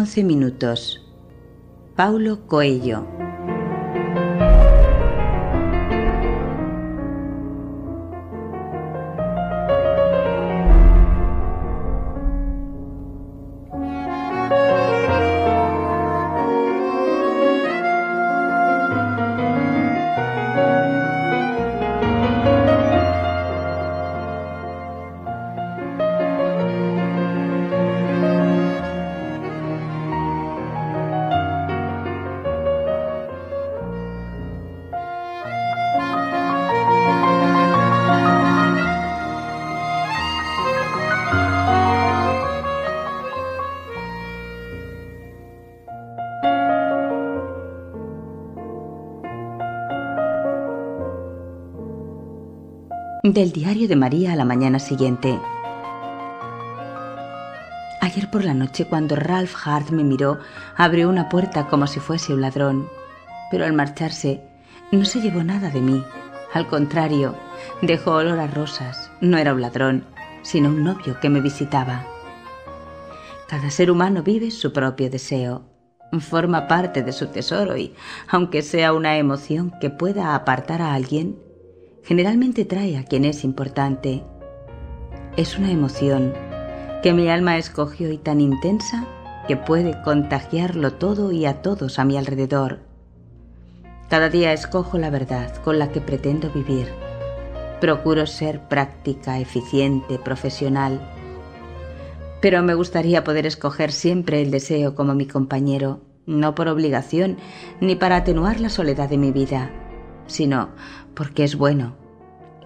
11 minutos. Paulo Coelho. Del diario de María a la mañana siguiente. Ayer por la noche, cuando Ralph Hart me miró, abrió una puerta como si fuese un ladrón. Pero al marcharse, no se llevó nada de mí. Al contrario, dejó olor a rosas. No era un ladrón, sino un novio que me visitaba. Cada ser humano vive su propio deseo. Forma parte de su tesoro y, aunque sea una emoción que pueda apartar a alguien, generalmente trae a quien es importante. Es una emoción que mi alma escogió y tan intensa que puede contagiarlo todo y a todos a mi alrededor. Cada día escojo la verdad con la que pretendo vivir. Procuro ser práctica, eficiente, profesional. Pero me gustaría poder escoger siempre el deseo como mi compañero, no por obligación ni para atenuar la soledad de mi vida, sino porque es bueno.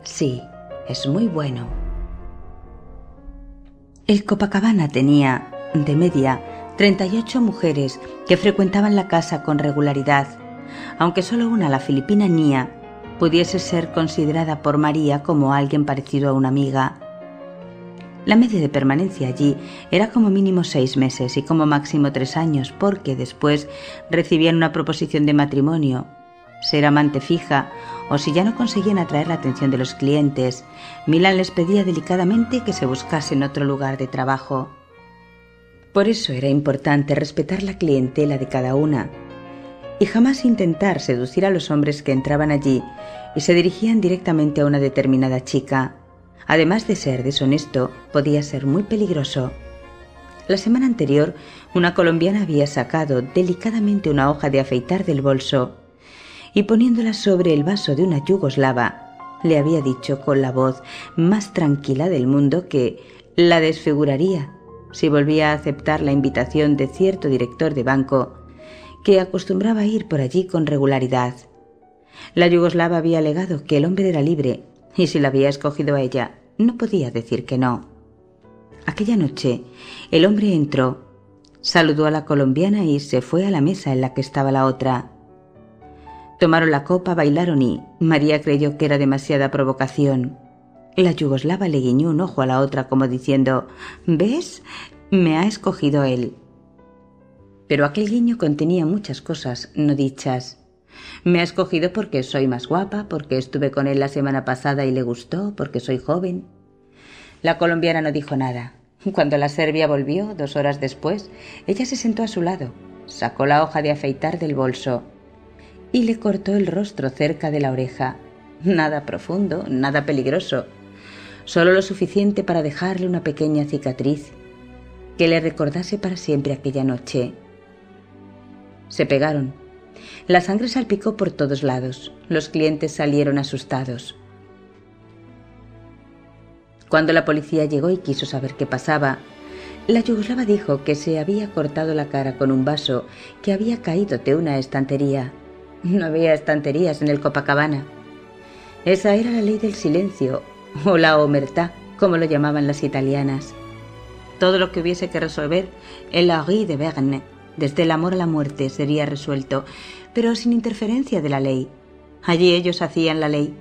Sí, es muy bueno. El Copacabana tenía, de media, 38 mujeres que frecuentaban la casa con regularidad, aunque solo una, la filipina Nia, pudiese ser considerada por María como alguien parecido a una amiga. La media de permanencia allí era como mínimo seis meses y como máximo tres años, porque después recibían una proposición de matrimonio, ser amante fija o si ya no conseguían atraer la atención de los clientes, Milan les pedía delicadamente que se buscasen otro lugar de trabajo. Por eso era importante respetar la clientela de cada una y jamás intentar seducir a los hombres que entraban allí y se dirigían directamente a una determinada chica. Además de ser deshonesto, podía ser muy peligroso. La semana anterior, una colombiana había sacado delicadamente una hoja de afeitar del bolso y poniéndola sobre el vaso de una yugoslava, le había dicho con la voz más tranquila del mundo que la desfiguraría si volvía a aceptar la invitación de cierto director de banco que acostumbraba a ir por allí con regularidad. La yugoslava había alegado que el hombre era libre y si la había escogido a ella, no podía decir que no. Aquella noche, el hombre entró, saludó a la colombiana y se fue a la mesa en la que estaba la otra. Tomaron la copa, bailaron y María creyó que era demasiada provocación. La yugoslava le guiñó un ojo a la otra como diciendo ¿Ves? Me ha escogido él. Pero aquel guiño contenía muchas cosas no dichas. Me ha escogido porque soy más guapa, porque estuve con él la semana pasada y le gustó, porque soy joven. La colombiana no dijo nada. Cuando la serbia volvió, dos horas después, ella se sentó a su lado, sacó la hoja de afeitar del bolso y le cortó el rostro cerca de la oreja. Nada profundo, nada peligroso, solo lo suficiente para dejarle una pequeña cicatriz que le recordase para siempre aquella noche. Se pegaron. La sangre salpicó por todos lados. Los clientes salieron asustados. Cuando la policía llegó y quiso saber qué pasaba, la yugoslava dijo que se había cortado la cara con un vaso que había caído de una estantería no había estanterías en el Copacabana. Esa era la ley del silencio, o la omertá, como lo llamaban las italianas. Todo lo que hubiese que resolver en la rue de Verne, desde el amor a la muerte, sería resuelto, pero sin interferencia de la ley. Allí ellos hacían la ley.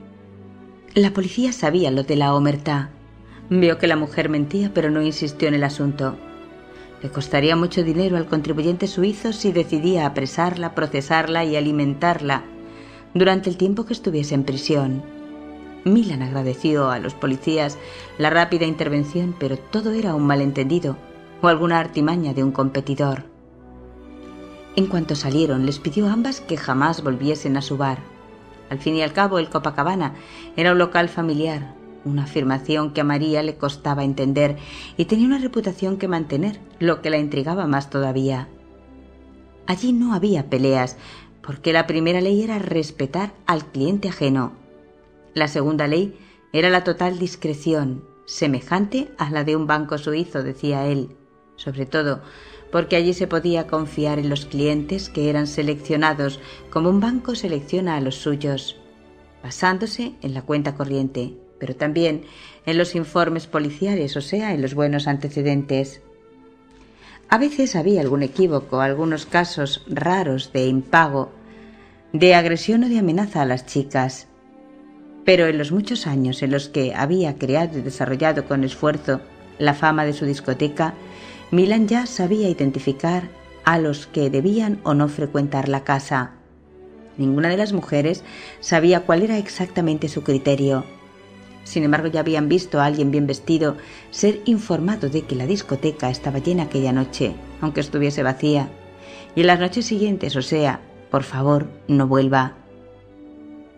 La policía sabía lo de la omertá. Vio que la mujer mentía, pero no insistió en el asunto. Le costaría mucho dinero al contribuyente suizo si decidía apresarla, procesarla y alimentarla durante el tiempo que estuviese en prisión. Milan agradeció a los policías la rápida intervención, pero todo era un malentendido o alguna artimaña de un competidor. En cuanto salieron, les pidió a ambas que jamás volviesen a su bar. Al fin y al cabo, el Copacabana era un local familiar, una afirmación que a María le costaba entender y tenía una reputación que mantener, lo que la intrigaba más todavía. Allí no había peleas, porque la primera ley era respetar al cliente ajeno. La segunda ley era la total discreción, semejante a la de un banco suizo, decía él, sobre todo porque allí se podía confiar en los clientes que eran seleccionados como un banco selecciona a los suyos, basándose en la cuenta corriente, pero también en los informes policiales, o sea, en los buenos antecedentes. A veces había algún equívoco, algunos casos raros de impago, de agresión o de amenaza a las chicas. Pero en los muchos años en los que había creado y desarrollado con esfuerzo la fama de su discoteca, Milan ya sabía identificar a los que debían o no frecuentar la casa. Ninguna de las mujeres sabía cuál era exactamente su criterio. Sin embargo, ya habían visto a alguien bien vestido ser informado de que la discoteca estaba llena aquella noche, aunque estuviese vacía. Y en las noches siguientes, o sea, por favor, no vuelva.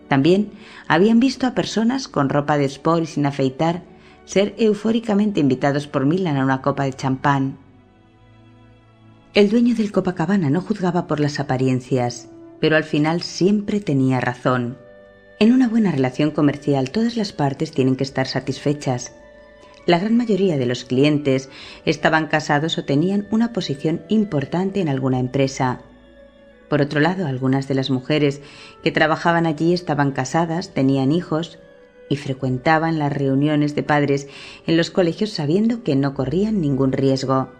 También habían visto a personas con ropa de sport y sin afeitar ser eufóricamente invitados por Milan a una copa de champán. El dueño del Copacabana no juzgaba por las apariencias, pero al final siempre tenía razón. En una buena relación comercial todas las partes tienen que estar satisfechas. La gran mayoría de los clientes estaban casados o tenían una posición importante en alguna empresa. Por otro lado, algunas de las mujeres que trabajaban allí estaban casadas, tenían hijos y frecuentaban las reuniones de padres en los colegios sabiendo que no corrían ningún riesgo.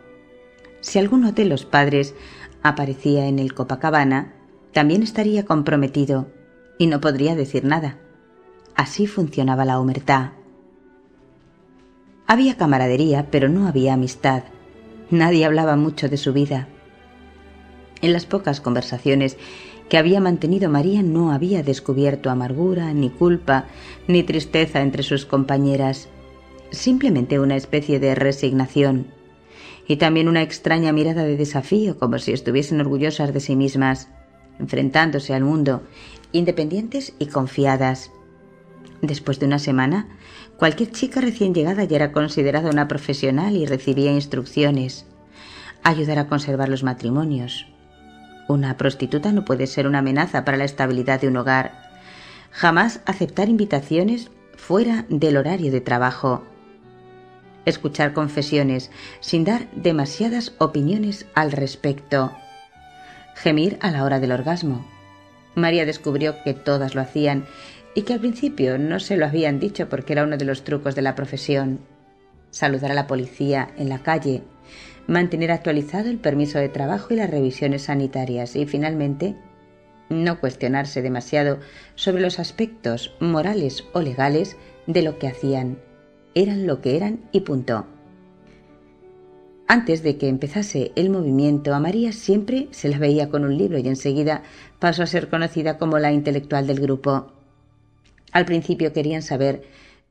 Si alguno de los padres aparecía en el Copacabana, también estaría comprometido y no podría decir nada. Así funcionaba la humertad. Había camaradería, pero no había amistad. Nadie hablaba mucho de su vida. En las pocas conversaciones que había mantenido María no había descubierto amargura, ni culpa, ni tristeza entre sus compañeras, simplemente una especie de resignación y también una extraña mirada de desafío, como si estuviesen orgullosas de sí mismas, enfrentándose al mundo, independientes y confiadas. Después de una semana, cualquier chica recién llegada ya era considerada una profesional y recibía instrucciones. Ayudar a conservar los matrimonios. Una prostituta no puede ser una amenaza para la estabilidad de un hogar. Jamás aceptar invitaciones fuera del horario de trabajo escuchar confesiones sin dar demasiadas opiniones al respecto. Gemir a la hora del orgasmo. María descubrió que todas lo hacían y que al principio no se lo habían dicho porque era uno de los trucos de la profesión. Saludar a la policía en la calle, mantener actualizado el permiso de trabajo y las revisiones sanitarias y finalmente no cuestionarse demasiado sobre los aspectos morales o legales de lo que hacían eran lo que eran y punto. Antes de que empezase el movimiento, a María siempre se la veía con un libro y enseguida pasó a ser conocida como la intelectual del grupo. Al principio querían saber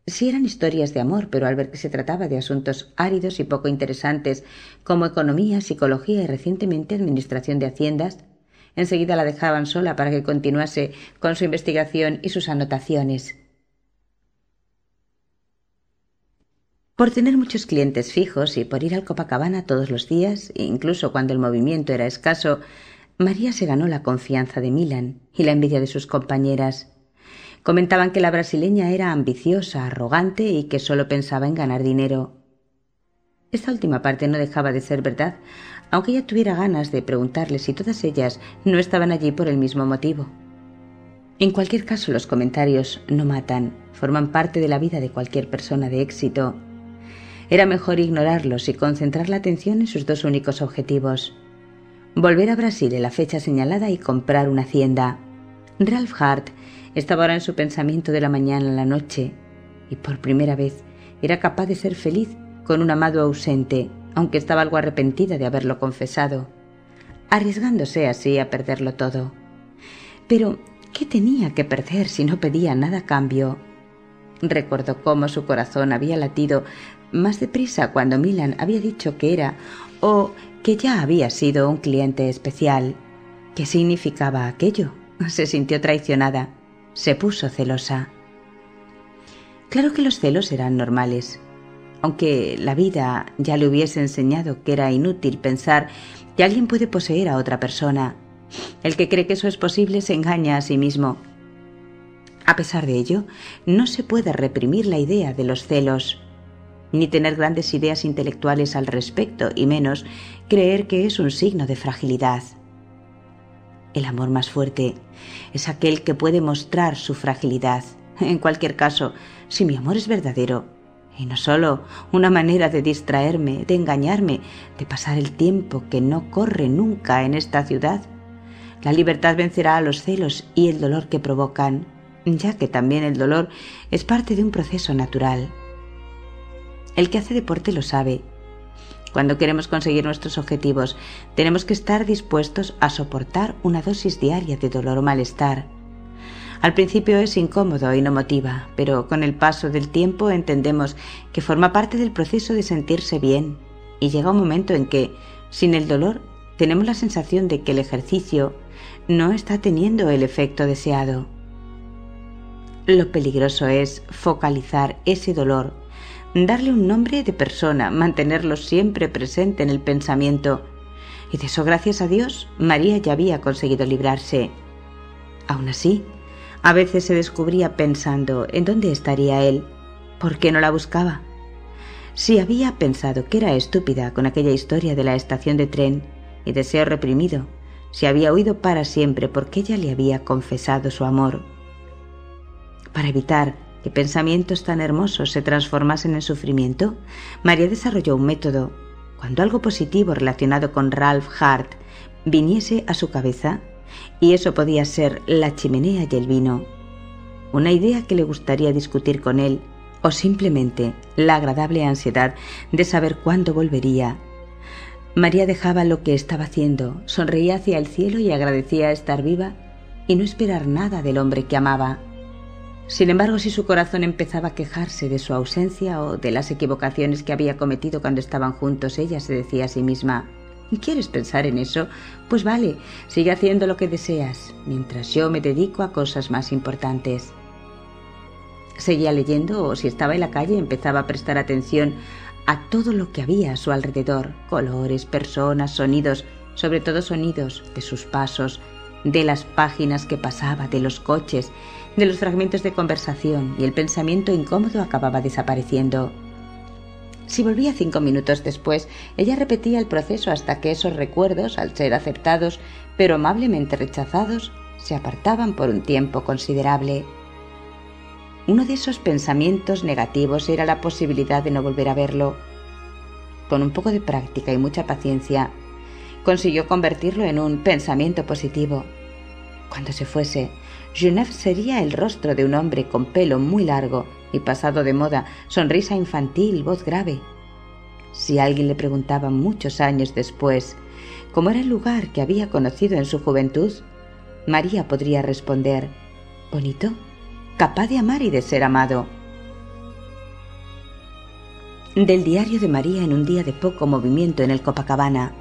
si eran historias de amor, pero al ver que se trataba de asuntos áridos y poco interesantes como economía, psicología y recientemente administración de haciendas, enseguida la dejaban sola para que continuase con su investigación y sus anotaciones. Por tener muchos clientes fijos y por ir al Copacabana todos los días, incluso cuando el movimiento era escaso, María se ganó la confianza de Milan y la envidia de sus compañeras. Comentaban que la brasileña era ambiciosa, arrogante y que solo pensaba en ganar dinero. Esta última parte no dejaba de ser verdad, aunque ella tuviera ganas de preguntarle si todas ellas no estaban allí por el mismo motivo. En cualquier caso, los comentarios no matan, forman parte de la vida de cualquier persona de éxito era mejor ignorarlos y concentrar la atención en sus dos únicos objetivos. Volver a Brasil en la fecha señalada y comprar una hacienda. Ralph Hart estaba ahora en su pensamiento de la mañana a la noche y por primera vez era capaz de ser feliz con un amado ausente, aunque estaba algo arrepentida de haberlo confesado, arriesgándose así a perderlo todo. Pero, ¿qué tenía que perder si no pedía nada a cambio? Recordó cómo su corazón había latido más deprisa cuando Milan había dicho que era o que ya había sido un cliente especial, ¿Qué significaba aquello? Se sintió traicionada. Se puso celosa. Claro que los celos eran normales. Aunque la vida ya le hubiese enseñado que era inútil pensar que alguien puede poseer a otra persona, el que cree que eso es posible se engaña a sí mismo. A pesar de ello, no se puede reprimir la idea de los celos, ni tener grandes ideas intelectuales al respecto, y menos creer que es un signo de fragilidad. El amor más fuerte es aquel que puede mostrar su fragilidad. En cualquier caso, si mi amor es verdadero, y no solo una manera de distraerme, de engañarme, de pasar el tiempo que no corre nunca en esta ciudad, la libertad vencerá a los celos y el dolor que provocan, ya que también el dolor es parte de un proceso natural. El que hace deporte lo sabe. Cuando queremos conseguir nuestros objetivos, tenemos que estar dispuestos a soportar una dosis diaria de dolor o malestar. Al principio es incómodo y no motiva, pero con el paso del tiempo entendemos que forma parte del proceso de sentirse bien y llega un momento en que, sin el dolor, tenemos la sensación de que el ejercicio no está teniendo el efecto deseado. Lo peligroso es focalizar ese dolor, darle un nombre de persona, mantenerlo siempre presente en el pensamiento. Y de eso, gracias a Dios, María ya había conseguido librarse. Aún así, a veces se descubría pensando en dónde estaría él, por qué no la buscaba. Si había pensado que era estúpida con aquella historia de la estación de tren y deseo reprimido, se había huido para siempre porque ella le había confesado su amor. Para evitar que pensamientos tan hermosos se transformasen en sufrimiento, María desarrolló un método. Cuando algo positivo relacionado con Ralph Hart viniese a su cabeza, y eso podía ser la chimenea y el vino, una idea que le gustaría discutir con él, o simplemente la agradable ansiedad de saber cuándo volvería, María dejaba lo que estaba haciendo, sonreía hacia el cielo y agradecía estar viva y no esperar nada del hombre que amaba. Sin embargo, si su corazón empezaba a quejarse de su ausencia o de las equivocaciones que había cometido cuando estaban juntos, ella se decía a sí misma, ¿quieres pensar en eso? Pues vale, sigue haciendo lo que deseas, mientras yo me dedico a cosas más importantes. Seguía leyendo o si estaba en la calle empezaba a prestar atención a todo lo que había a su alrededor, colores, personas, sonidos, sobre todo sonidos de sus pasos, de las páginas que pasaba, de los coches, de los fragmentos de conversación y el pensamiento incómodo acababa desapareciendo. Si volvía cinco minutos después, ella repetía el proceso hasta que esos recuerdos, al ser aceptados, pero amablemente rechazados, se apartaban por un tiempo considerable. Uno de esos pensamientos negativos era la posibilidad de no volver a verlo. Con un poco de práctica y mucha paciencia, consiguió convertirlo en un pensamiento positivo. Cuando se fuese, Genève sería el rostro de un hombre con pelo muy largo y pasado de moda, sonrisa infantil, voz grave. Si alguien le preguntaba muchos años después cómo era el lugar que había conocido en su juventud, María podría responder, bonito capaz de amar y de ser amado. Del diario de María en un día de poco movimiento en el Copacabana.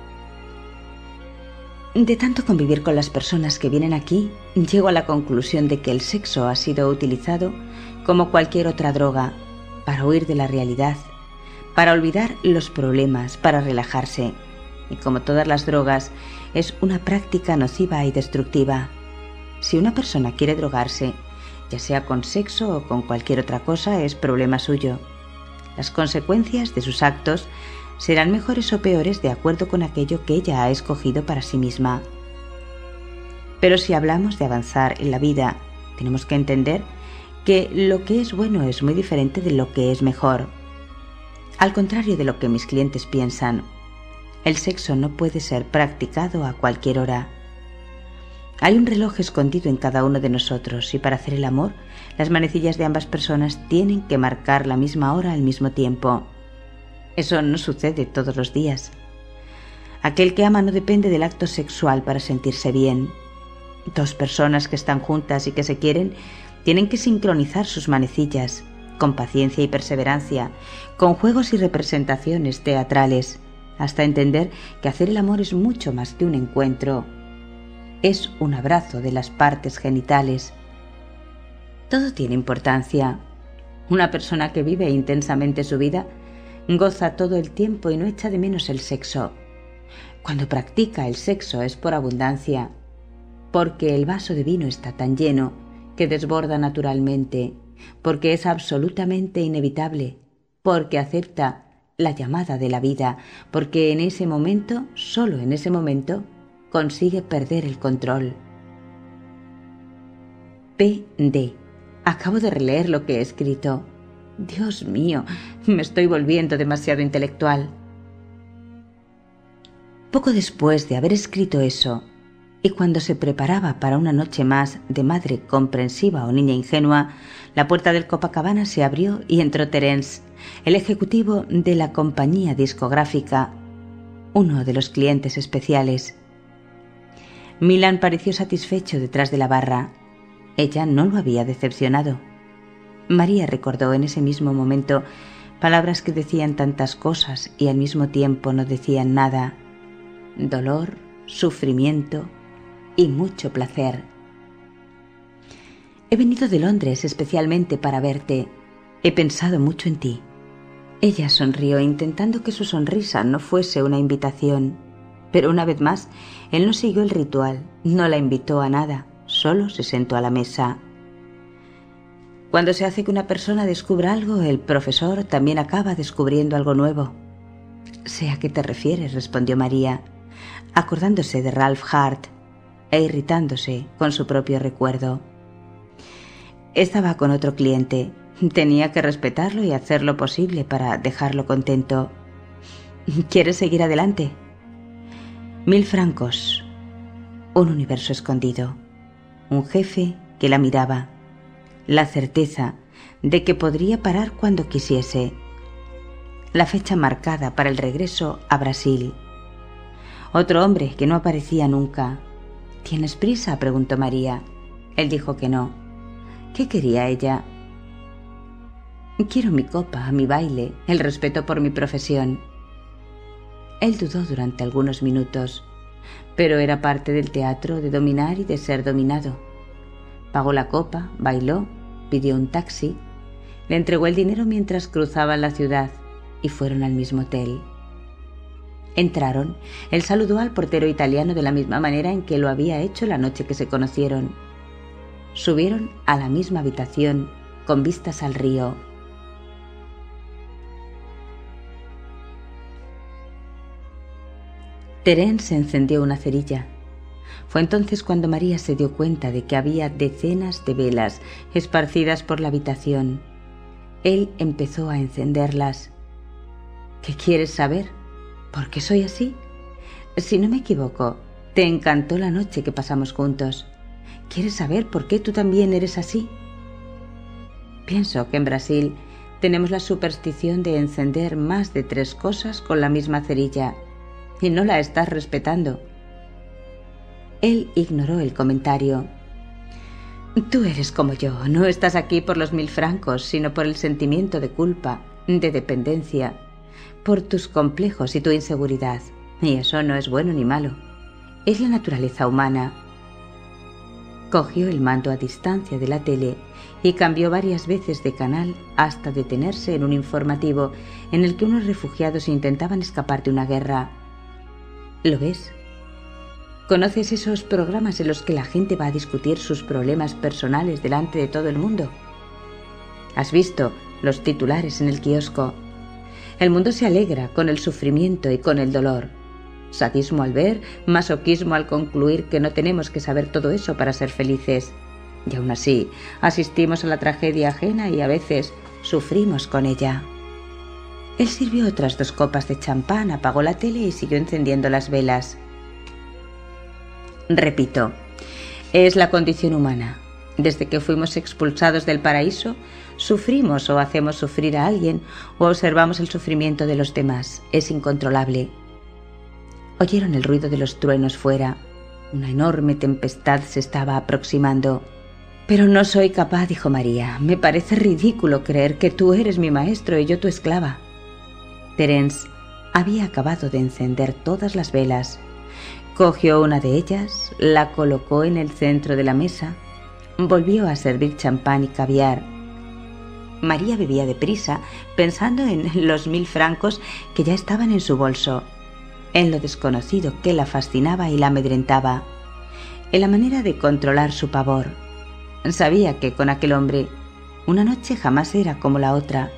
De tanto convivir con las personas que vienen aquí, llego a la conclusión de que el sexo ha sido utilizado como cualquier otra droga para huir de la realidad, para olvidar los problemas, para relajarse. Y como todas las drogas, es una práctica nociva y destructiva. Si una persona quiere drogarse, ya sea con sexo o con cualquier otra cosa, es problema suyo. Las consecuencias de sus actos serán mejores o peores de acuerdo con aquello que ella ha escogido para sí misma. Pero si hablamos de avanzar en la vida, tenemos que entender que lo que es bueno es muy diferente de lo que es mejor. Al contrario de lo que mis clientes piensan, el sexo no puede ser practicado a cualquier hora. Hay un reloj escondido en cada uno de nosotros y para hacer el amor, las manecillas de ambas personas tienen que marcar la misma hora al mismo tiempo. Eso no sucede todos los días. Aquel que ama no depende del acto sexual para sentirse bien. Dos personas que están juntas y que se quieren tienen que sincronizar sus manecillas, con paciencia y perseverancia, con juegos y representaciones teatrales, hasta entender que hacer el amor es mucho más que un encuentro, es un abrazo de las partes genitales. Todo tiene importancia. Una persona que vive intensamente su vida goza todo el tiempo y no echa de menos el sexo. Cuando practica el sexo es por abundancia, porque el vaso de vino está tan lleno que desborda naturalmente, porque es absolutamente inevitable, porque acepta la llamada de la vida, porque en ese momento, solo en ese momento, consigue perder el control. P.D. Acabo de releer lo que he escrito. Dios mío, me estoy volviendo demasiado intelectual. Poco después de haber escrito eso, y cuando se preparaba para una noche más de madre comprensiva o niña ingenua, la puerta del Copacabana se abrió y entró Terence, el ejecutivo de la compañía discográfica, uno de los clientes especiales. Milan pareció satisfecho detrás de la barra. Ella no lo había decepcionado. María recordó en ese mismo momento palabras que decían tantas cosas y al mismo tiempo no decían nada. Dolor, sufrimiento, y mucho placer. He venido de Londres especialmente para verte. He pensado mucho en ti. Ella sonrió intentando que su sonrisa no fuese una invitación. Pero una vez más, él no siguió el ritual, no la invitó a nada, solo se sentó a la mesa. Cuando se hace que una persona descubra algo, el profesor también acaba descubriendo algo nuevo. Sé a qué te refieres, respondió María, acordándose de Ralph Hart, e irritándose con su propio recuerdo. Estaba con otro cliente. Tenía que respetarlo y hacer lo posible para dejarlo contento. ¿Quieres seguir adelante? Mil francos. Un universo escondido. Un jefe que la miraba. La certeza de que podría parar cuando quisiese. La fecha marcada para el regreso a Brasil. Otro hombre que no aparecía nunca, ¿Tienes prisa? preguntó María. Él dijo que no. ¿Qué quería ella? Quiero mi copa, mi baile, el respeto por mi profesión. Él dudó durante algunos minutos, pero era parte del teatro de dominar y de ser dominado. Pagó la copa, bailó, pidió un taxi, le entregó el dinero mientras cruzaban la ciudad y fueron al mismo hotel. Entraron. Él saludó al portero italiano de la misma manera en que lo había hecho la noche que se conocieron. Subieron a la misma habitación, con vistas al río. Terence encendió una cerilla. Fue entonces cuando María se dio cuenta de que había decenas de velas esparcidas por la habitación. Él empezó a encenderlas. ¿Qué quieres saber? ¿Por qué soy así? Si no me equivoco, te encantó la noche que pasamos juntos. ¿Quieres saber por qué tú también eres así? Pienso que en Brasil tenemos la superstición de encender más de tres cosas con la misma cerilla y no la estás respetando. Él ignoró el comentario. Tú eres como yo, no estás aquí por los mil francos, sino por el sentimiento de culpa, de dependencia, por tus complejos y tu inseguridad. Y eso no es bueno ni malo. Es la naturaleza humana. Cogió el mando a distancia de la tele y cambió varias veces de canal hasta detenerse en un informativo en el que unos refugiados intentaban escapar de una guerra. ¿Lo ves? ¿Conoces esos programas en los que la gente va a discutir sus problemas personales delante de todo el mundo? ¿Has visto los titulares en el kiosco el mundo se alegra con el sufrimiento y con el dolor. Sadismo al ver, masoquismo al concluir que no tenemos que saber todo eso para ser felices. Y aún así, asistimos a la tragedia ajena y a veces sufrimos con ella. Él sirvió otras dos copas de champán, apagó la tele y siguió encendiendo las velas. Repito, es la condición humana. Desde que fuimos expulsados del paraíso, sufrimos o hacemos sufrir a alguien o observamos el sufrimiento de los demás. Es incontrolable. Oyeron el ruido de los truenos fuera. Una enorme tempestad se estaba aproximando. Pero no soy capaz, dijo María. Me parece ridículo creer que tú eres mi maestro y yo tu esclava. Terence había acabado de encender todas las velas. Cogió una de ellas, la colocó en el centro de la mesa, volvió a servir champán y caviar. María bebía deprisa, pensando en los mil francos que ya estaban en su bolso, en lo desconocido que la fascinaba y la amedrentaba, en la manera de controlar su pavor. Sabía que con aquel hombre una noche jamás era como la otra.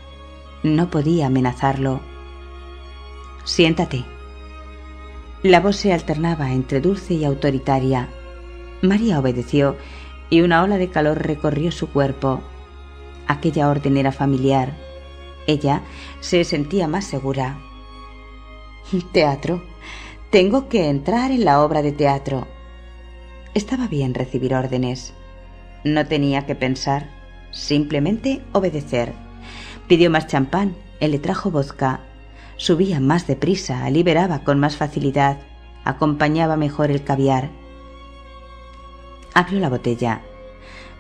No podía amenazarlo. Siéntate. La voz se alternaba entre dulce y autoritaria. María obedeció y una ola de calor recorrió su cuerpo. Aquella orden era familiar. Ella se sentía más segura. Teatro. Tengo que entrar en la obra de teatro. Estaba bien recibir órdenes. No tenía que pensar, simplemente obedecer. Pidió más champán, él le trajo vodka. Subía más deprisa, liberaba con más facilidad, acompañaba mejor el caviar. Abrió la botella.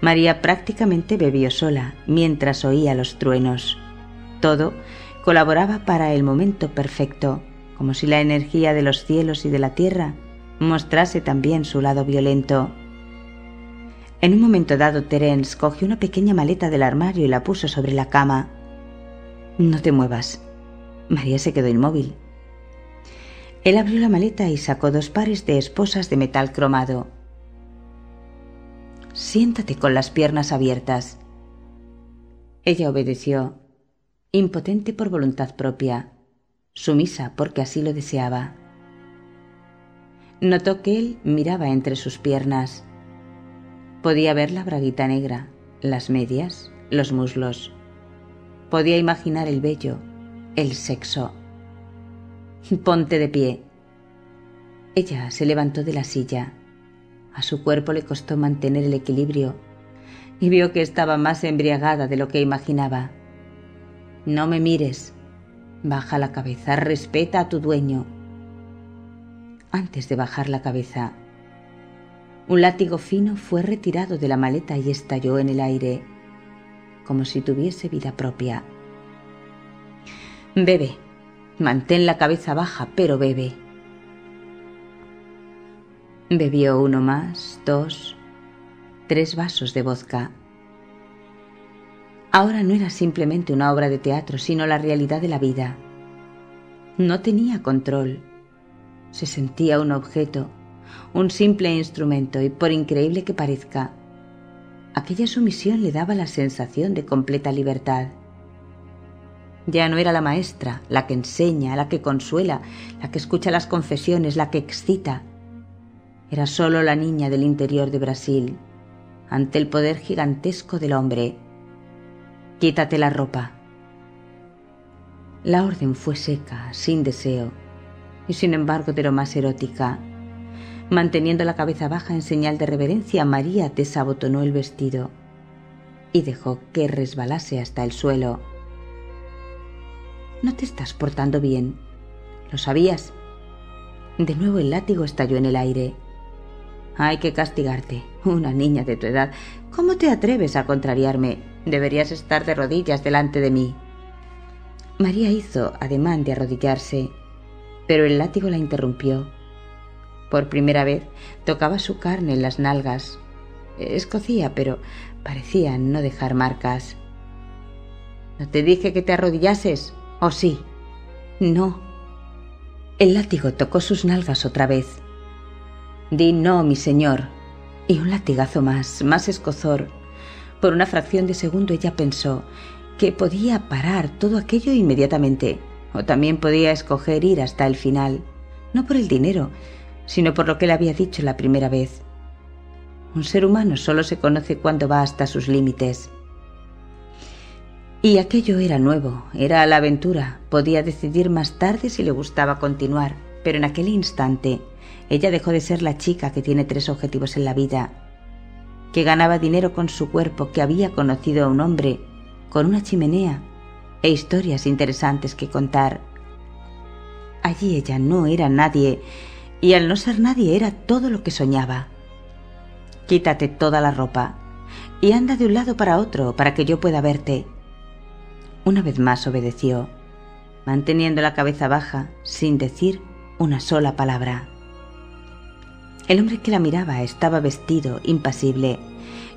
María prácticamente bebió sola mientras oía los truenos. Todo colaboraba para el momento perfecto como si la energía de los cielos y de la tierra mostrase también su lado violento. En un momento dado, Terence cogió una pequeña maleta del armario y la puso sobre la cama. No te muevas. María se quedó inmóvil. Él abrió la maleta y sacó dos pares de esposas de metal cromado. Siéntate con las piernas abiertas. Ella obedeció, impotente por voluntad propia sumisa porque así lo deseaba. Notó que él miraba entre sus piernas. Podía ver la braguita negra, las medias, los muslos. Podía imaginar el vello, el sexo. Ponte de pie. Ella se levantó de la silla. A su cuerpo le costó mantener el equilibrio y vio que estaba más embriagada de lo que imaginaba. No me mires, Baja la cabeza, respeta a tu dueño. Antes de bajar la cabeza, un látigo fino fue retirado de la maleta y estalló en el aire, como si tuviese vida propia. Bebe, mantén la cabeza baja, pero bebe. Bebió uno más, dos, tres vasos de vodka. Ahora no era simplemente una obra de teatro, sino la realidad de la vida. No tenía control. Se sentía un objeto, un simple instrumento, y por increíble que parezca, aquella sumisión le daba la sensación de completa libertad. Ya no era la maestra, la que enseña, la que consuela, la que escucha las confesiones, la que excita. Era solo la niña del interior de Brasil, ante el poder gigantesco del hombre Quítate la ropa. La orden fue seca, sin deseo, y sin embargo de lo más erótica. Manteniendo la cabeza baja en señal de reverencia, María desabotonó el vestido y dejó que resbalase hasta el suelo. No te estás portando bien. ¿Lo sabías? De nuevo el látigo estalló en el aire. Hay que castigarte. Una niña de tu edad. ¿Cómo te atreves a contrariarme? Deberías estar de rodillas delante de mí. María hizo ademán de arrodillarse, pero el látigo la interrumpió. Por primera vez tocaba su carne en las nalgas. Escocía, pero parecía no dejar marcas. ¿No te dije que te arrodillases? ¿O sí? No. El látigo tocó sus nalgas otra vez. Di no, mi señor. Y un latigazo más, más escozor, por una fracción de segundo ella pensó que podía parar todo aquello inmediatamente, o también podía escoger ir hasta el final, no por el dinero, sino por lo que le había dicho la primera vez. Un ser humano solo se conoce cuando va hasta sus límites. Y aquello era nuevo, era la aventura, podía decidir más tarde si le gustaba continuar, pero en aquel instante ella dejó de ser la chica que tiene tres objetivos en la vida que ganaba dinero con su cuerpo, que había conocido a un hombre con una chimenea e historias interesantes que contar. Allí ella no era nadie, y al no ser nadie era todo lo que soñaba. Quítate toda la ropa y anda de un lado para otro para que yo pueda verte. Una vez más obedeció, manteniendo la cabeza baja sin decir una sola palabra. El hombre que la miraba estaba vestido, impasible.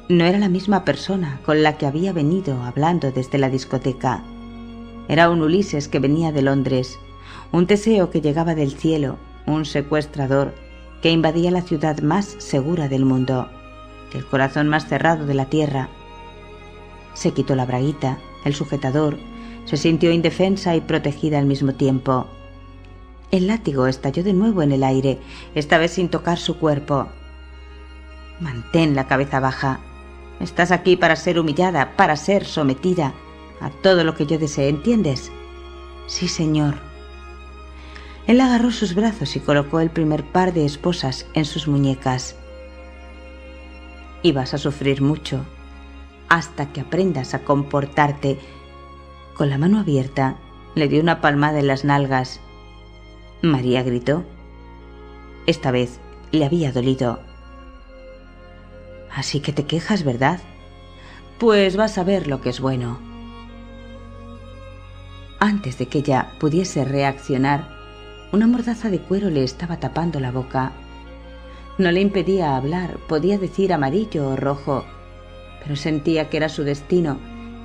No era la misma persona con la que había venido hablando desde la discoteca. Era un Ulises que venía de Londres, un Teseo que llegaba del cielo, un secuestrador que invadía la ciudad más segura del mundo, el corazón más cerrado de la tierra. Se quitó la braguita, el sujetador, se sintió indefensa y protegida al mismo tiempo. El látigo estalló de nuevo en el aire, esta vez sin tocar su cuerpo. Mantén la cabeza baja. Estás aquí para ser humillada, para ser sometida a todo lo que yo desee, ¿entiendes? Sí, señor. Él agarró sus brazos y colocó el primer par de esposas en sus muñecas. Y vas a sufrir mucho hasta que aprendas a comportarte. Con la mano abierta le dio una palmada en las nalgas. María gritó. Esta vez le había dolido. Así que te quejas, ¿verdad? Pues vas a ver lo que es bueno. Antes de que ella pudiese reaccionar, una mordaza de cuero le estaba tapando la boca. No le impedía hablar, podía decir amarillo o rojo, pero sentía que era su destino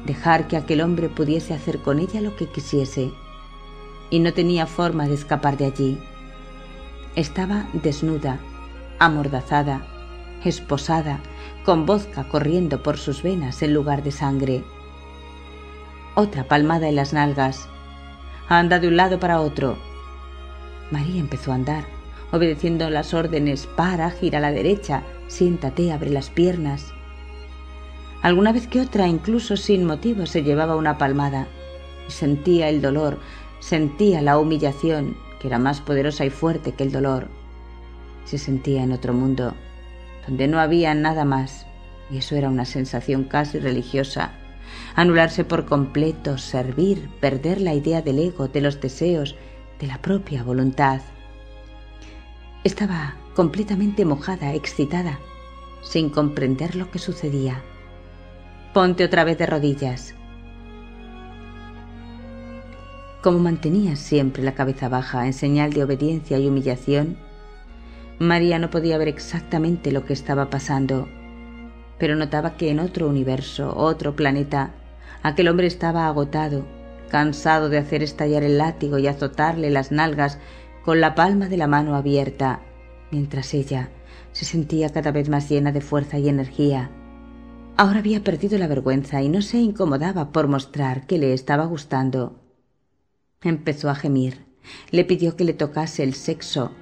dejar que aquel hombre pudiese hacer con ella lo que quisiese, y no tenía forma de escapar de allí. Estaba desnuda, amordazada, esposada, con vodka corriendo por sus venas en lugar de sangre. Otra palmada en las nalgas. Anda de un lado para otro. María empezó a andar, obedeciendo las órdenes para, gira a la derecha, siéntate, abre las piernas. Alguna vez que otra, incluso sin motivo, se llevaba una palmada. Sentía el dolor, sentía la humillación, que era más poderosa y fuerte que el dolor. Se sentía en otro mundo, donde no había nada más, y eso era una sensación casi religiosa. Anularse por completo, servir, perder la idea del ego, de los deseos, de la propia voluntad. Estaba completamente mojada, excitada, sin comprender lo que sucedía. Ponte otra vez de rodillas. Como mantenía siempre la cabeza baja en señal de obediencia y humillación, María no podía ver exactamente lo que estaba pasando, pero notaba que en otro universo, otro planeta, aquel hombre estaba agotado, cansado de hacer estallar el látigo y azotarle las nalgas con la palma de la mano abierta, mientras ella se sentía cada vez más llena de fuerza y energía. Ahora había perdido la vergüenza y no se incomodaba por mostrar que le estaba gustando. Empezó a gemir. Le pidió que le tocase el sexo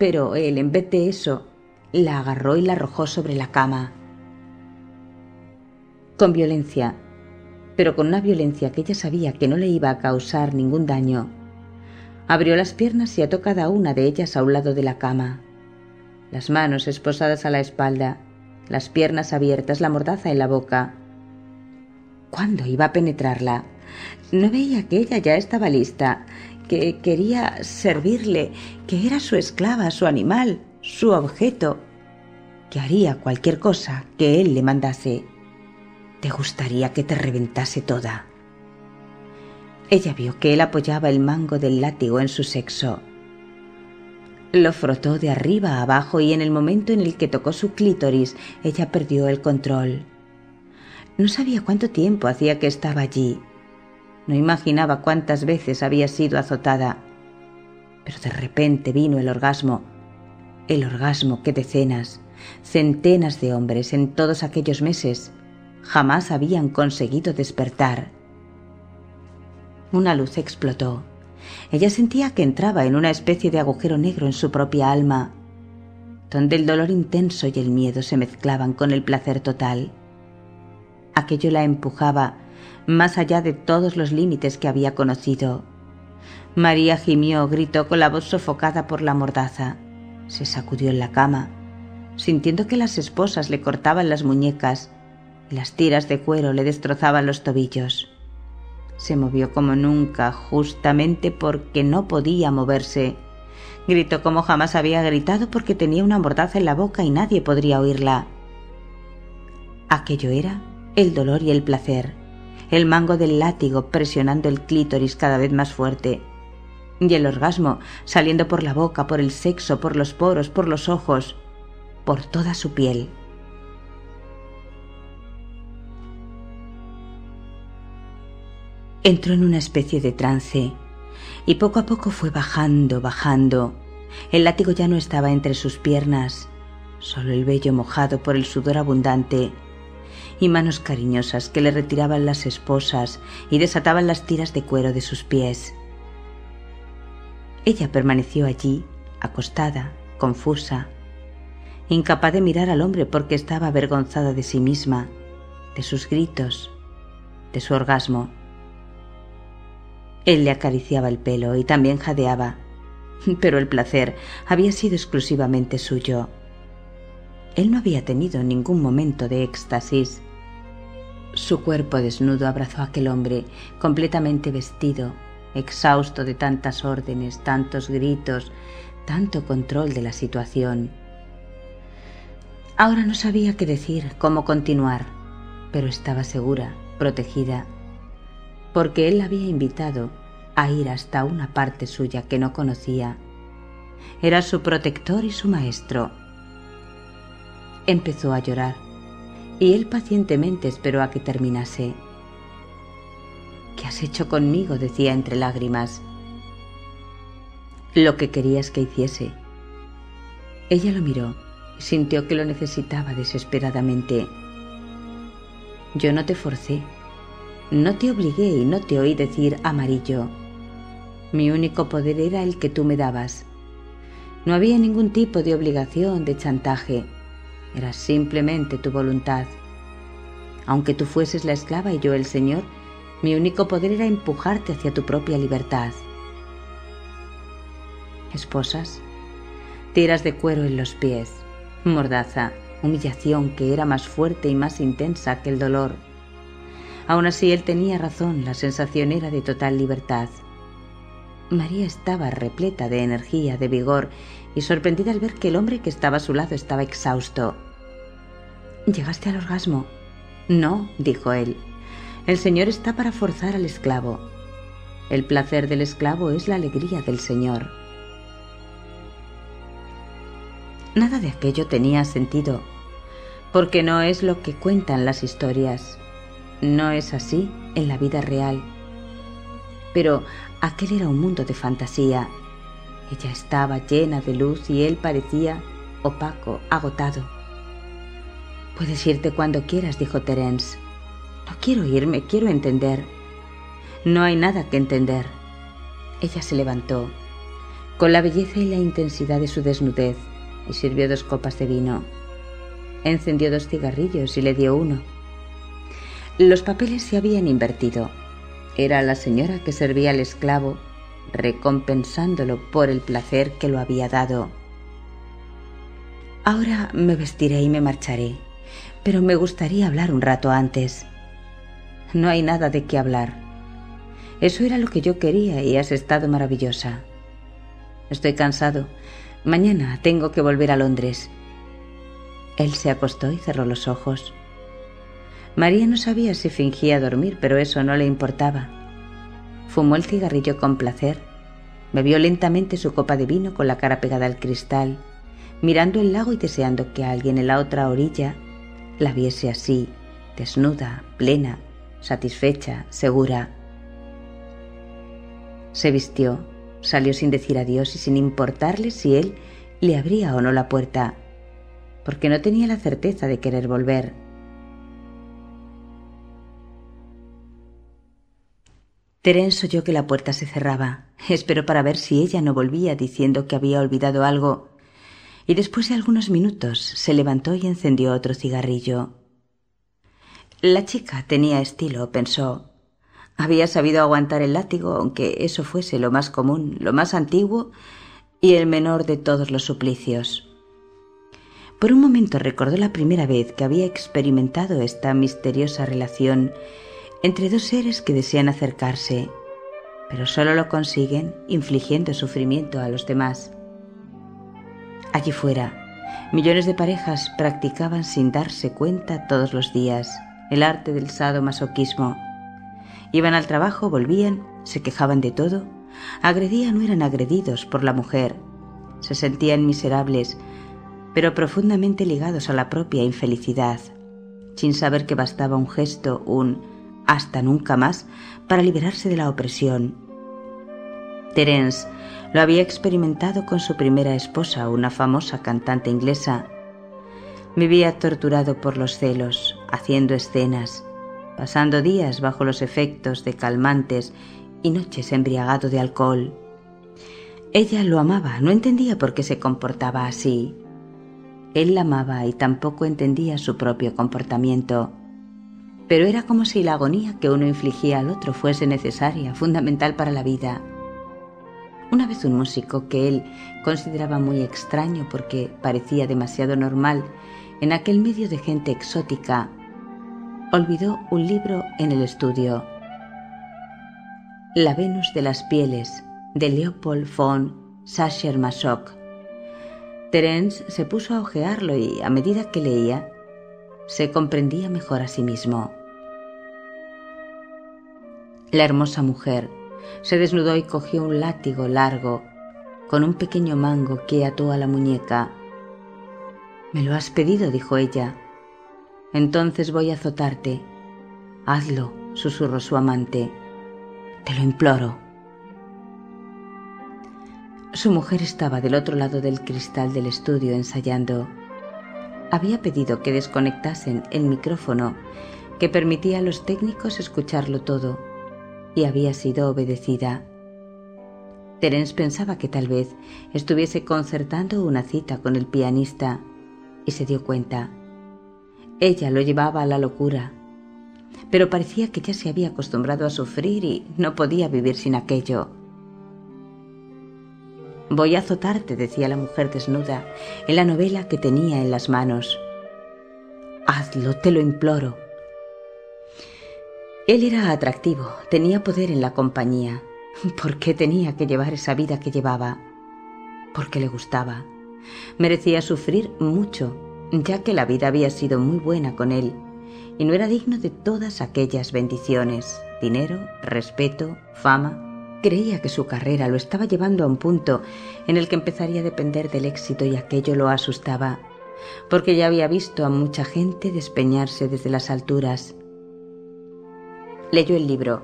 pero él, en vez de eso, la agarró y la arrojó sobre la cama. Con violencia, pero con una violencia que ella sabía que no le iba a causar ningún daño. Abrió las piernas y ató cada una de ellas a un lado de la cama. Las manos esposadas a la espalda, las piernas abiertas, la mordaza en la boca. ¿Cuándo iba a penetrarla? No veía que ella ya estaba lista, que quería servirle, que era su esclava, su animal, su objeto, que haría cualquier cosa que él le mandase. ¿Te gustaría que te reventase toda? Ella vio que él apoyaba el mango del látigo en su sexo. Lo frotó de arriba a abajo y en el momento en el que tocó su clítoris, ella perdió el control. No sabía cuánto tiempo hacía que estaba allí, no imaginaba cuántas veces había sido azotada. Pero de repente vino el orgasmo, el orgasmo que decenas, centenas de hombres en todos aquellos meses jamás habían conseguido despertar. Una luz explotó. Ella sentía que entraba en una especie de agujero negro en su propia alma, donde el dolor intenso y el miedo se mezclaban con el placer total. Aquello la empujaba más allá de todos los límites que había conocido. María gimió, gritó con la voz sofocada por la mordaza. Se sacudió en la cama, sintiendo que las esposas le cortaban las muñecas y las tiras de cuero le destrozaban los tobillos. Se movió como nunca, justamente porque no podía moverse. Gritó como jamás había gritado porque tenía una mordaza en la boca y nadie podría oírla. Aquello era el dolor y el placer el mango del látigo presionando el clítoris cada vez más fuerte, y el orgasmo saliendo por la boca, por el sexo, por los poros, por los ojos, por toda su piel. Entró en una especie de trance y poco a poco fue bajando, bajando. El látigo ya no estaba entre sus piernas, solo el vello mojado por el sudor abundante y manos cariñosas que le retiraban las esposas y desataban las tiras de cuero de sus pies. Ella permaneció allí, acostada, confusa, incapaz de mirar al hombre porque estaba avergonzada de sí misma, de sus gritos, de su orgasmo. Él le acariciaba el pelo y también jadeaba, pero el placer había sido exclusivamente suyo. Él no había tenido ningún momento de éxtasis. Su cuerpo desnudo abrazó a aquel hombre, completamente vestido, exhausto de tantas órdenes, tantos gritos, tanto control de la situación. Ahora no sabía qué decir, cómo continuar, pero estaba segura, protegida, porque él la había invitado a ir hasta una parte suya que no conocía. Era su protector y su maestro. Empezó a llorar y él pacientemente esperó a que terminase. ¿Qué has hecho conmigo? decía entre lágrimas. Lo que querías que hiciese. Ella lo miró y sintió que lo necesitaba desesperadamente. Yo no te forcé, no te obligué y no te oí decir amarillo. Mi único poder era el que tú me dabas. No había ningún tipo de obligación, de chantaje. Era simplemente tu voluntad. Aunque tú fueses la esclava y yo el Señor, mi único poder era empujarte hacia tu propia libertad. Esposas, tiras de cuero en los pies, mordaza, humillación que era más fuerte y más intensa que el dolor. Aún así él tenía razón, la sensación era de total libertad. María estaba repleta de energía, de vigor, y sorprendida al ver que el hombre que estaba a su lado estaba exhausto. ¿Llegaste al orgasmo? No, dijo él. El Señor está para forzar al esclavo. El placer del esclavo es la alegría del Señor. Nada de aquello tenía sentido, porque no es lo que cuentan las historias. No es así en la vida real. Pero aquel era un mundo de fantasía. Ella estaba llena de luz y él parecía opaco, agotado. Puedes irte cuando quieras, dijo Terence. No quiero irme, quiero entender. No hay nada que entender. Ella se levantó, con la belleza y la intensidad de su desnudez, y sirvió dos copas de vino. Encendió dos cigarrillos y le dio uno. Los papeles se habían invertido. Era la señora que servía al esclavo, recompensándolo por el placer que lo había dado. Ahora me vestiré y me marcharé, pero me gustaría hablar un rato antes. No hay nada de qué hablar. Eso era lo que yo quería y has estado maravillosa. Estoy cansado. Mañana tengo que volver a Londres. Él se acostó y cerró los ojos. María no sabía si fingía dormir, pero eso no le importaba. Fumó el cigarrillo con placer, bebió lentamente su copa de vino con la cara pegada al cristal, mirando el lago y deseando que alguien en la otra orilla la viese así, desnuda, plena, satisfecha, segura. Se vistió, salió sin decir adiós y sin importarle si él le abría o no la puerta, porque no tenía la certeza de querer volver. Terence oyó que la puerta se cerraba. Esperó para ver si ella no volvía diciendo que había olvidado algo. Y después de algunos minutos se levantó y encendió otro cigarrillo. La chica tenía estilo, pensó. Había sabido aguantar el látigo, aunque eso fuese lo más común, lo más antiguo y el menor de todos los suplicios. Por un momento recordó la primera vez que había experimentado esta misteriosa relación entre dos seres que desean acercarse, pero solo lo consiguen infligiendo sufrimiento a los demás. Allí fuera, millones de parejas practicaban sin darse cuenta todos los días el arte del sadomasoquismo. Iban al trabajo, volvían, se quejaban de todo, agredían o eran agredidos por la mujer, se sentían miserables, pero profundamente ligados a la propia infelicidad, sin saber que bastaba un gesto, un hasta nunca más, para liberarse de la opresión. Terence lo había experimentado con su primera esposa, una famosa cantante inglesa. Vivía torturado por los celos, haciendo escenas, pasando días bajo los efectos de calmantes y noches embriagado de alcohol. Ella lo amaba, no entendía por qué se comportaba así. Él la amaba y tampoco entendía su propio comportamiento. Pero era como si la agonía que uno infligía al otro fuese necesaria, fundamental para la vida. Una vez un músico que él consideraba muy extraño porque parecía demasiado normal en aquel medio de gente exótica, olvidó un libro en el estudio. La Venus de las Pieles, de Leopold von Sacher-Masoch. Terence se puso a hojearlo y, a medida que leía, se comprendía mejor a sí mismo. La hermosa mujer se desnudó y cogió un látigo largo con un pequeño mango que ató a la muñeca. Me lo has pedido, dijo ella. Entonces voy a azotarte. Hazlo, susurró su amante. Te lo imploro. Su mujer estaba del otro lado del cristal del estudio ensayando. Había pedido que desconectasen el micrófono que permitía a los técnicos escucharlo todo y había sido obedecida. Terence pensaba que tal vez estuviese concertando una cita con el pianista y se dio cuenta. Ella lo llevaba a la locura, pero parecía que ya se había acostumbrado a sufrir y no podía vivir sin aquello. Voy a azotarte, decía la mujer desnuda, en la novela que tenía en las manos. Hazlo, te lo imploro. Él era atractivo, tenía poder en la compañía. ¿Por qué tenía que llevar esa vida que llevaba? Porque le gustaba. Merecía sufrir mucho, ya que la vida había sido muy buena con él, y no era digno de todas aquellas bendiciones, dinero, respeto, fama, Creía que su carrera lo estaba llevando a un punto en el que empezaría a depender del éxito y aquello lo asustaba, porque ya había visto a mucha gente despeñarse desde las alturas. Leyó el libro.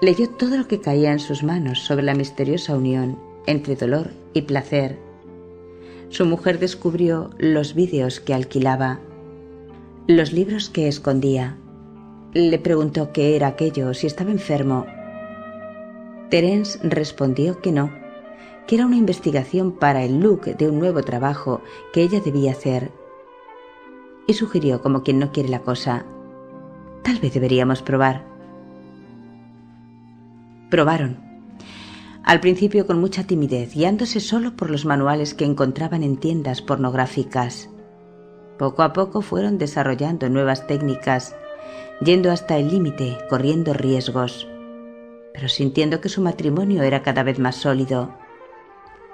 Leyó todo lo que caía en sus manos sobre la misteriosa unión entre dolor y placer. Su mujer descubrió los vídeos que alquilaba, los libros que escondía. Le preguntó qué era aquello, si estaba enfermo Terence respondió que no, que era una investigación para el look de un nuevo trabajo que ella debía hacer. Y sugirió, como quien no quiere la cosa, tal vez deberíamos probar. Probaron. Al principio con mucha timidez, guiándose solo por los manuales que encontraban en tiendas pornográficas. Poco a poco fueron desarrollando nuevas técnicas, yendo hasta el límite, corriendo riesgos pero sintiendo que su matrimonio era cada vez más sólido.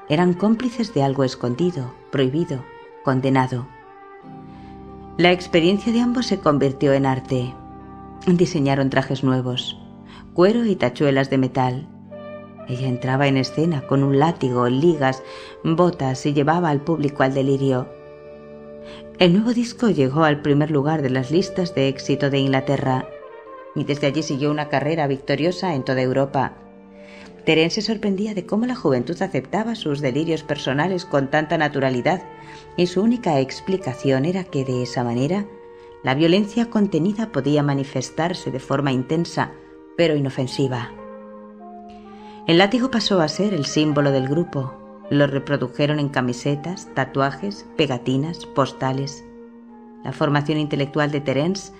Eran cómplices de algo escondido, prohibido, condenado. La experiencia de ambos se convirtió en arte. Diseñaron trajes nuevos, cuero y tachuelas de metal. Ella entraba en escena con un látigo, ligas, botas y llevaba al público al delirio. El nuevo disco llegó al primer lugar de las listas de éxito de Inglaterra y desde allí siguió una carrera victoriosa en toda Europa. Terence se sorprendía de cómo la juventud aceptaba sus delirios personales con tanta naturalidad, y su única explicación era que de esa manera la violencia contenida podía manifestarse de forma intensa, pero inofensiva. El látigo pasó a ser el símbolo del grupo. Lo reprodujeron en camisetas, tatuajes, pegatinas, postales. La formación intelectual de Terence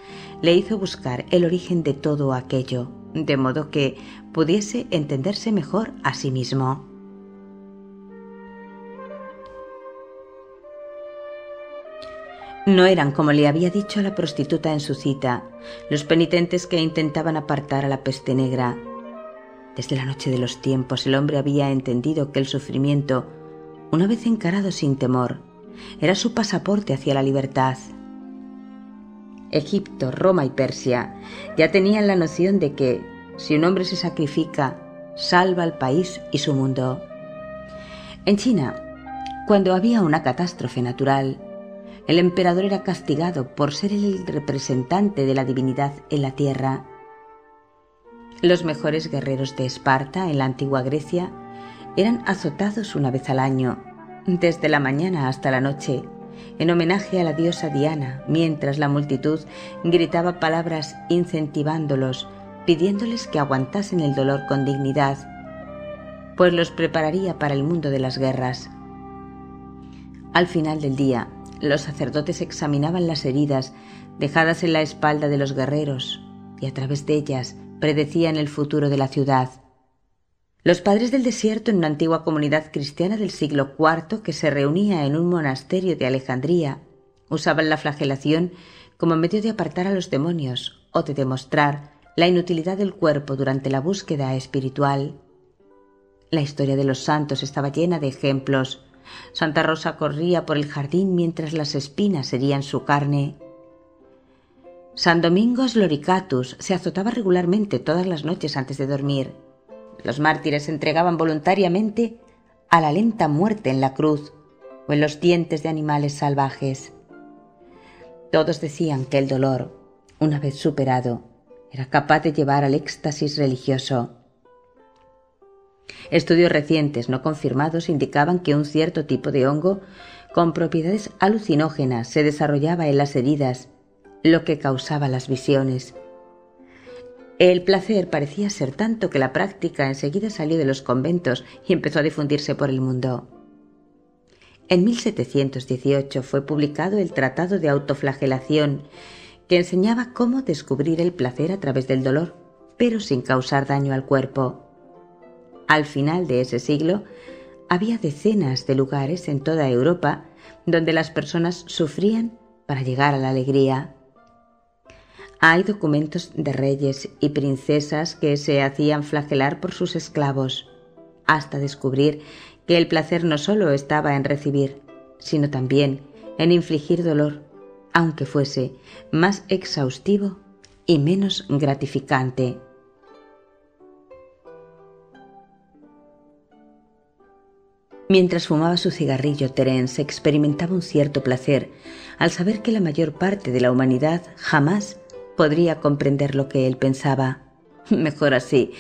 le hizo buscar el origen de todo aquello, de modo que pudiese entenderse mejor a sí mismo. No eran, como le había dicho a la prostituta en su cita, los penitentes que intentaban apartar a la peste negra. Desde la noche de los tiempos el hombre había entendido que el sufrimiento, una vez encarado sin temor, era su pasaporte hacia la libertad. Egipto, Roma y Persia ya tenían la noción de que si un hombre se sacrifica, salva al país y su mundo. En China, Cuando había una catástrofe natural, el emperador era castigado por ser el representante de la divinidad en la tierra. Los mejores guerreros de Esparta en la antigua Grecia eran azotados una vez al año, desde la mañana hasta la noche, en homenaje a la diosa Diana, mientras la multitud gritaba palabras incentivándolos, pidiéndoles que aguantasen el dolor con dignidad, pues los prepararía para el mundo de las guerras. Al final del día, los sacerdotes examinaban las heridas dejadas en la espalda de los guerreros y a través de ellas predecían el futuro de la ciudad. Los padres del desierto en una antigua comunidad cristiana del siglo IV que se reunía en un monasterio de Alejandría usaban la flagelación como medio de apartar a los demonios o de demostrar la inutilidad del cuerpo durante la búsqueda espiritual. La historia de los santos estaba llena de ejemplos. Santa Rosa corría por el jardín mientras las espinas herían su carne. San Domingos Loricatus se azotaba regularmente todas las noches antes de dormir. Los mártires se entregaban voluntariamente a la lenta muerte en la cruz o en los dientes de animales salvajes. Todos decían que el dolor, una vez superado, era capaz de llevar al éxtasis religioso. Estudios recientes no confirmados indicaban que un cierto tipo de hongo con propiedades alucinógenas se desarrollaba en las heridas, lo que causaba las visiones. El placer parecía ser tanto que la práctica enseguida salió de los conventos y empezó a difundirse por el mundo. En 1718 fue publicado el Tratado de Autoflagelación, que enseñaba cómo descubrir el placer a través del dolor, pero sin causar daño al cuerpo. Al final de ese siglo, había decenas de lugares en toda Europa donde las personas sufrían para llegar a la alegría. Hay documentos de reyes y princesas que se hacían flagelar por sus esclavos, hasta descubrir que el placer no solo estaba en recibir, sino también en infligir dolor, aunque fuese más exhaustivo y menos gratificante. Mientras fumaba su cigarrillo, Terence experimentaba un cierto placer al saber que la mayor parte de la humanidad jamás podría comprender lo que él pensaba. Mejor así,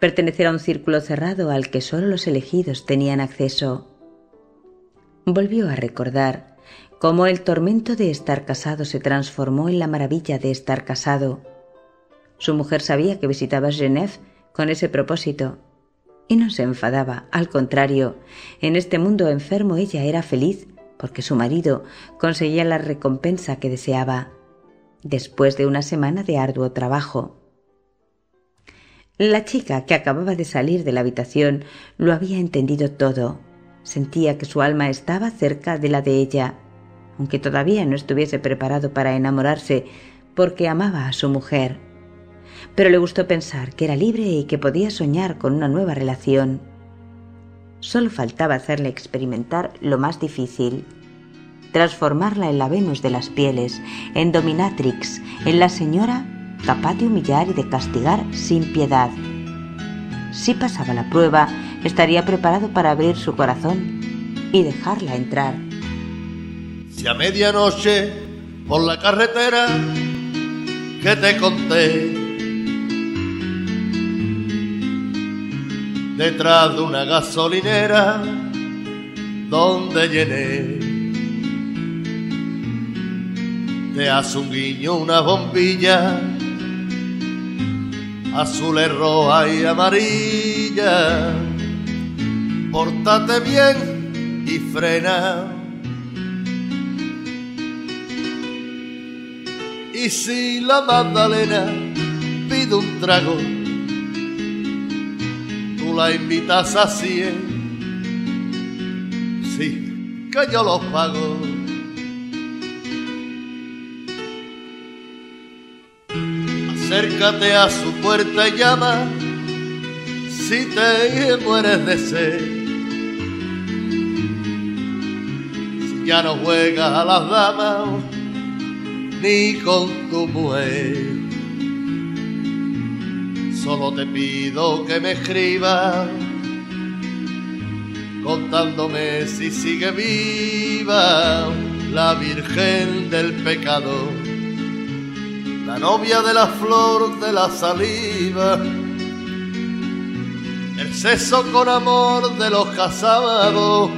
pertenecer a un círculo cerrado al que solo los elegidos tenían acceso. Volvió a recordar cómo el tormento de estar casado se transformó en la maravilla de estar casado. Su mujer sabía que visitaba Genève con ese propósito no se enfadaba, al contrario, en este mundo enfermo ella era feliz porque su marido conseguía la recompensa que deseaba después de una semana de arduo trabajo. La chica que acababa de salir de la habitación lo había entendido todo. Sentía que su alma estaba cerca de la de ella, aunque todavía no estuviese preparado para enamorarse porque amaba a su mujer. Pero le gustó pensar que era libre y que podía soñar con una nueva relación. Solo faltaba hacerle experimentar lo más difícil, transformarla en la Venus de las pieles, en dominatrix, en la señora capaz de humillar y de castigar sin piedad. Si pasaba la prueba, estaría preparado para abrir su corazón y dejarla entrar. Si a medianoche por la carretera que te conté, detrás de una gasolinera donde llené te hace un guiño una bombilla, azul, roja y amarilla. Pórtate bien y frena. Y si la Magdalena pide un trago, la invitas a cien. Sí, que yo los pago. acércate a su puerta y llama si te mueres de sed. Si ya no juegas a las damas ni con tu mujer, solo te pido que me escribas contándome si sigue viva la Virgen del Pecado, la novia de la flor de la saliva, el sexo con amor de los casados,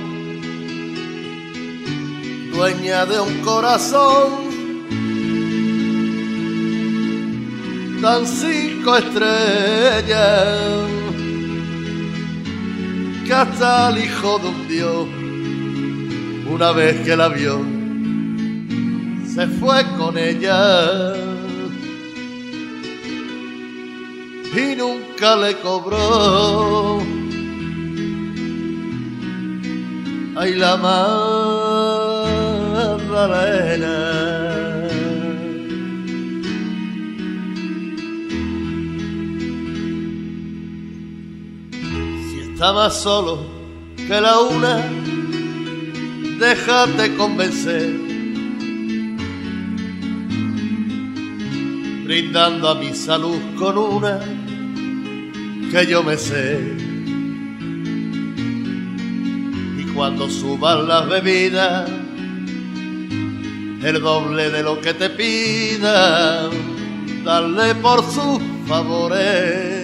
dueña de un corazón tan cinco estrellas que hasta el hijo de un dios, una vez que la vio, se fue con ella y nunca le cobró. Ay, la Magdalena. más solo que la una, déjate convencer, brindando a mi salud con una que yo me sé. Y cuando suban las bebidas, el doble de lo que te pida, darle por sus favores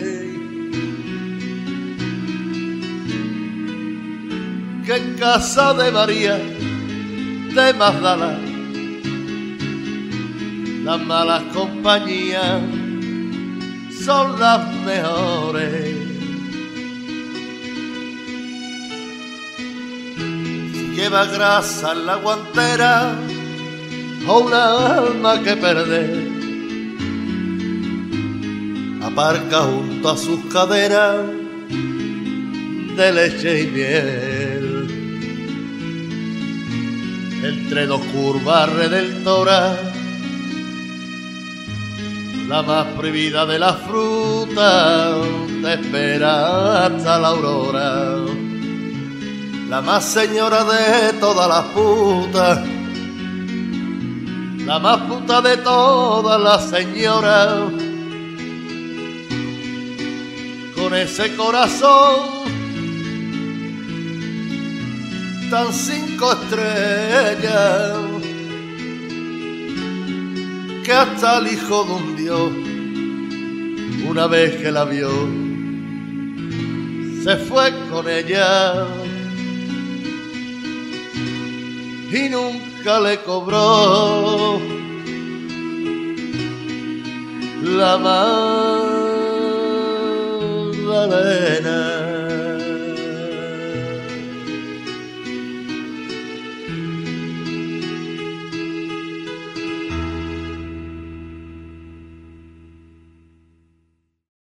en casa de María de Magdala las malas compañías son las mejores. Si lleva grasa en la guantera o una alma que perder, aparca junto a sus caderas de leche y miel entre dos curvas redentoras, la más prohibida de las frutas te espera hasta la aurora, la más señora de todas las putas, la más puta de todas las señoras, con ese corazón tan cinco estrellas que hasta el hijo de un dios, una vez que la vio, se fue con ella y nunca le cobró la Magdalena.